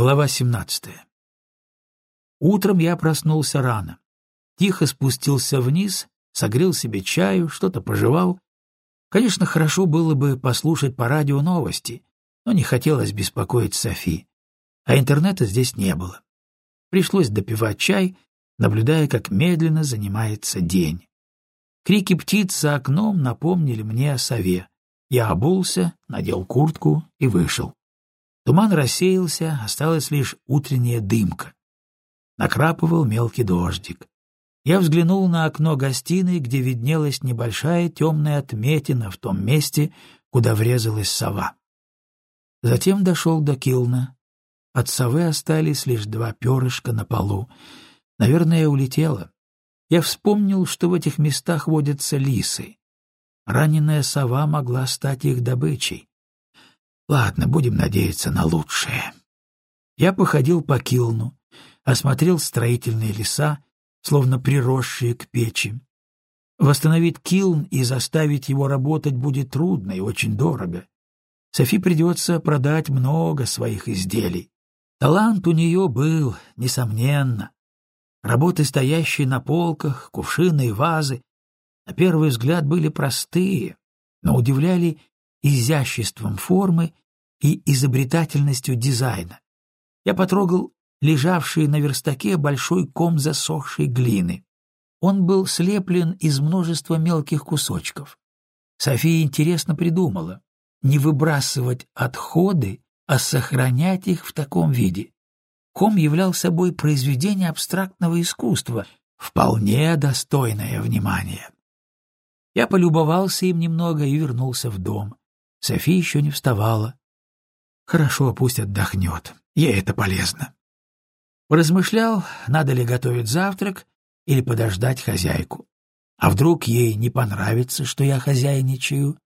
Глава 17. Утром я проснулся рано. Тихо спустился вниз, согрел себе чаю, что-то пожевал. Конечно, хорошо было бы послушать по радио новости, но не хотелось беспокоить Софи. А интернета здесь не было. Пришлось допивать чай, наблюдая, как медленно занимается день. Крики птиц за окном напомнили мне о сове. Я обулся, надел куртку и вышел. Туман рассеялся, осталась лишь утренняя дымка. Накрапывал мелкий дождик. Я взглянул на окно гостиной, где виднелась небольшая темная отметина в том месте, куда врезалась сова. Затем дошел до Килна. От совы остались лишь два перышка на полу. Наверное, улетела. Я вспомнил, что в этих местах водятся лисы. Раненая сова могла стать их добычей. Ладно, будем надеяться на лучшее. Я походил по Килну, осмотрел строительные леса, словно приросшие к печи. Восстановить Килн и заставить его работать будет трудно и очень дорого. Софи придется продать много своих изделий. Талант у нее был, несомненно. Работы, стоящие на полках, кувшины и вазы, на первый взгляд были простые, но удивляли изяществом формы и изобретательностью дизайна. Я потрогал лежавший на верстаке большой ком засохшей глины. Он был слеплен из множества мелких кусочков. София интересно придумала не выбрасывать отходы, а сохранять их в таком виде. Ком являл собой произведение абстрактного искусства, вполне достойное внимания. Я полюбовался им немного и вернулся в дом. София еще не вставала. Хорошо, пусть отдохнет, ей это полезно. Поразмышлял, надо ли готовить завтрак или подождать хозяйку. А вдруг ей не понравится, что я хозяйничаю?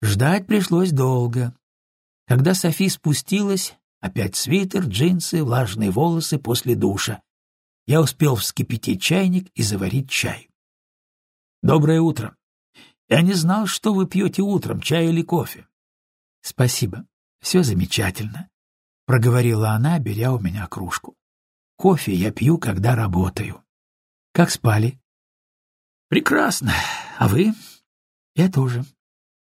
Ждать пришлось долго. Когда Софи спустилась, опять свитер, джинсы, влажные волосы после душа. Я успел вскипятить чайник и заварить чай. «Доброе утро. Я не знал, что вы пьете утром, чай или кофе». «Спасибо. Все замечательно», — проговорила она, беря у меня кружку. «Кофе я пью, когда работаю». «Как спали?» «Прекрасно. А вы?» «Я тоже.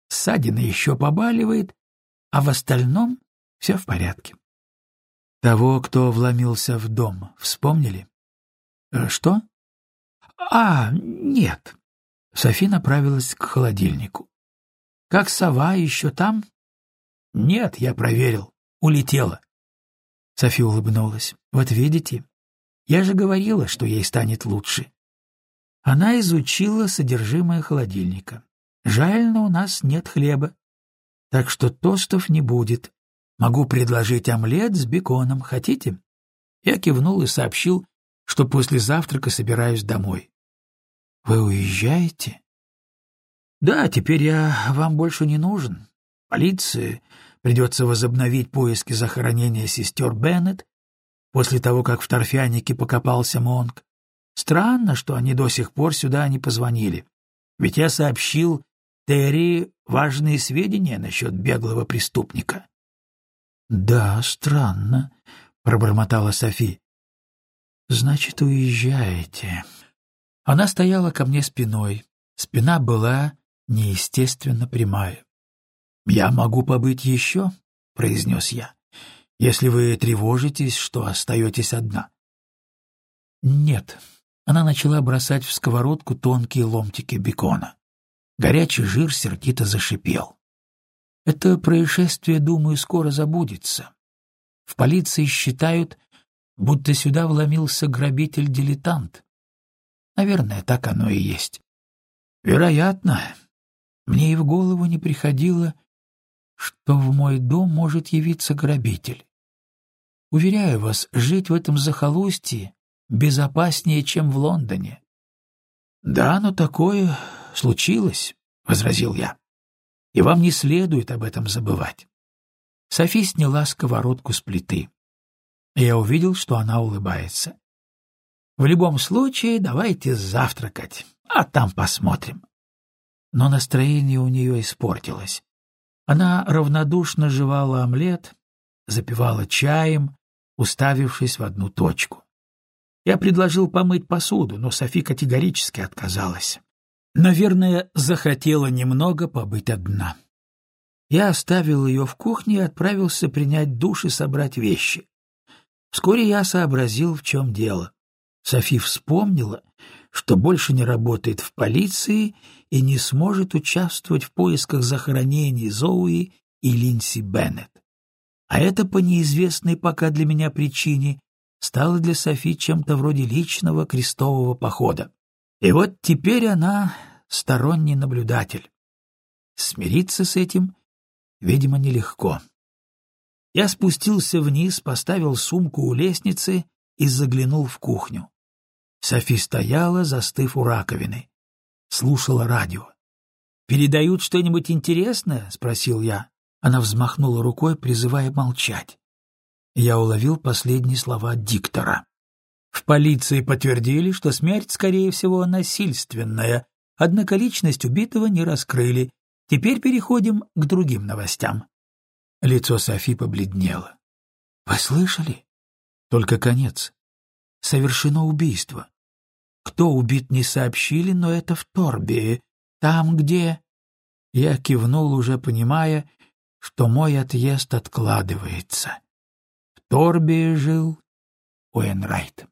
Ссадина еще побаливает, а в остальном все в порядке». «Того, кто вломился в дом, вспомнили?» «Э, «Что?» «А, нет». Софи направилась к холодильнику. «Как сова еще там?» «Нет, я проверил. Улетела». Софи улыбнулась. «Вот видите, я же говорила, что ей станет лучше». Она изучила содержимое холодильника. «Жаль, но у нас нет хлеба, так что тостов не будет. Могу предложить омлет с беконом. Хотите?» Я кивнул и сообщил, что после завтрака собираюсь домой. «Вы уезжаете?» «Да, теперь я вам больше не нужен. Полиции придется возобновить поиски захоронения сестер Беннет после того, как в торфянике покопался Монг. Странно, что они до сих пор сюда не позвонили. Ведь я сообщил Терри важные сведения насчет беглого преступника. — Да, странно, — пробормотала Софи. — Значит, уезжаете. Она стояла ко мне спиной. Спина была неестественно прямая. «Я могу побыть еще?» — произнес я. «Если вы тревожитесь, что остаетесь одна». «Нет». Она начала бросать в сковородку тонкие ломтики бекона. Горячий жир сердито зашипел. «Это происшествие, думаю, скоро забудется. В полиции считают, будто сюда вломился грабитель-дилетант. Наверное, так оно и есть. Вероятно, мне и в голову не приходило, что в мой дом может явиться грабитель. Уверяю вас, жить в этом захолустье безопаснее, чем в Лондоне. — Да, но такое случилось, — возразил я. — И вам не следует об этом забывать. Софи сняла сковородку с плиты. Я увидел, что она улыбается. — В любом случае, давайте завтракать, а там посмотрим. Но настроение у нее испортилось. Она равнодушно жевала омлет, запивала чаем, уставившись в одну точку. Я предложил помыть посуду, но Софи категорически отказалась. Наверное, захотела немного побыть одна. Я оставил ее в кухне и отправился принять душ и собрать вещи. Вскоре я сообразил, в чем дело. Софи вспомнила, что больше не работает в полиции и не сможет участвовать в поисках захоронений Зоуи и Линси Беннет. А это по неизвестной пока для меня причине стало для Софи чем-то вроде личного крестового похода. И вот теперь она сторонний наблюдатель. Смириться с этим, видимо, нелегко. Я спустился вниз, поставил сумку у лестницы и заглянул в кухню. Софи стояла, застыв у раковины. Слушала радио. «Передают что-нибудь интересное?» — спросил я. Она взмахнула рукой, призывая молчать. Я уловил последние слова диктора. В полиции подтвердили, что смерть, скорее всего, насильственная, однако личность убитого не раскрыли. Теперь переходим к другим новостям. Лицо Софи побледнело. «Вы слышали?» «Только конец. Совершено убийство. Кто убит, не сообщили, но это в Торбии, там, где...» Я кивнул, уже понимая, что мой отъезд откладывается. В Торбии жил Уэнрайт.